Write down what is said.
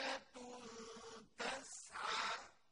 الْآيَاتُ